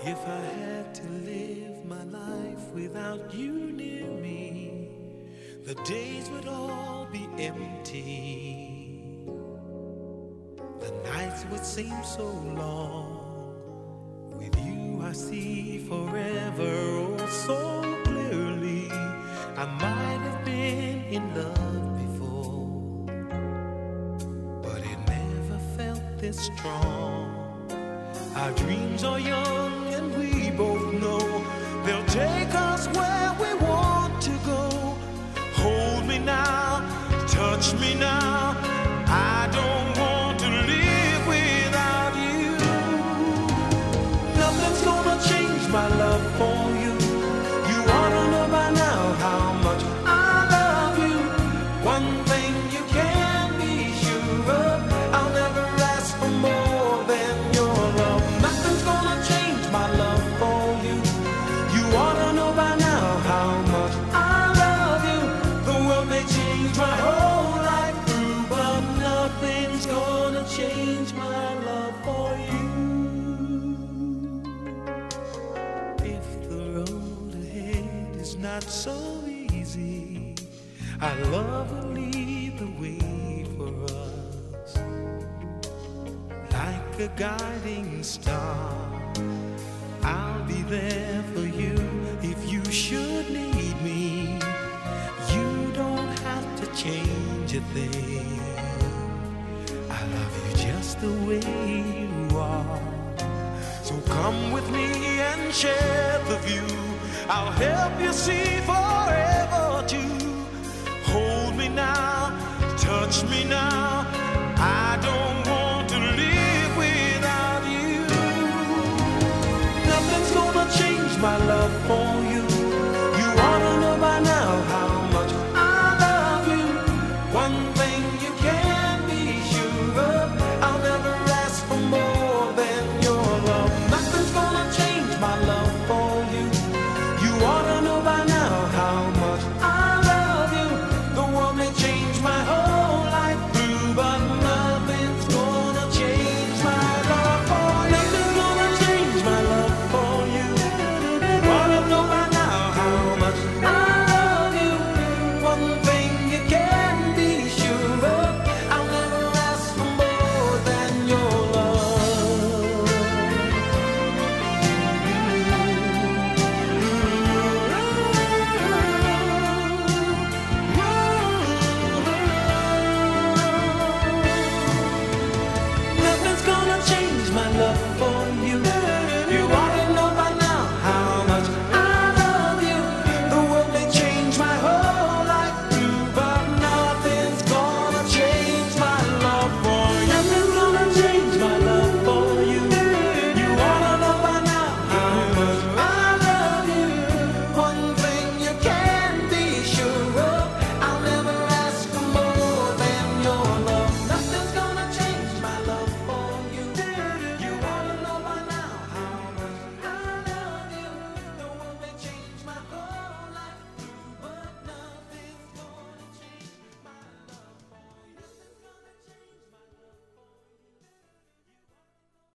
If I had to live my life without you near me, the days would all be empty. Nights would seem so long. With you, I see forever oh so clearly. I might have been in love before, but it never felt this strong. Our dreams are young and we both know they'll take us where we want to go. Hold me now, touch me now. Not so easy, our love will lead the way for us like a guiding star. I'll be there for you if you should need me. You don't have to change a thing. I love you just the way you are. So come with me and share the view. I'll help you see forever too. Hold me now, touch me now. I don't want to live without you. Nothing's gonna change my love for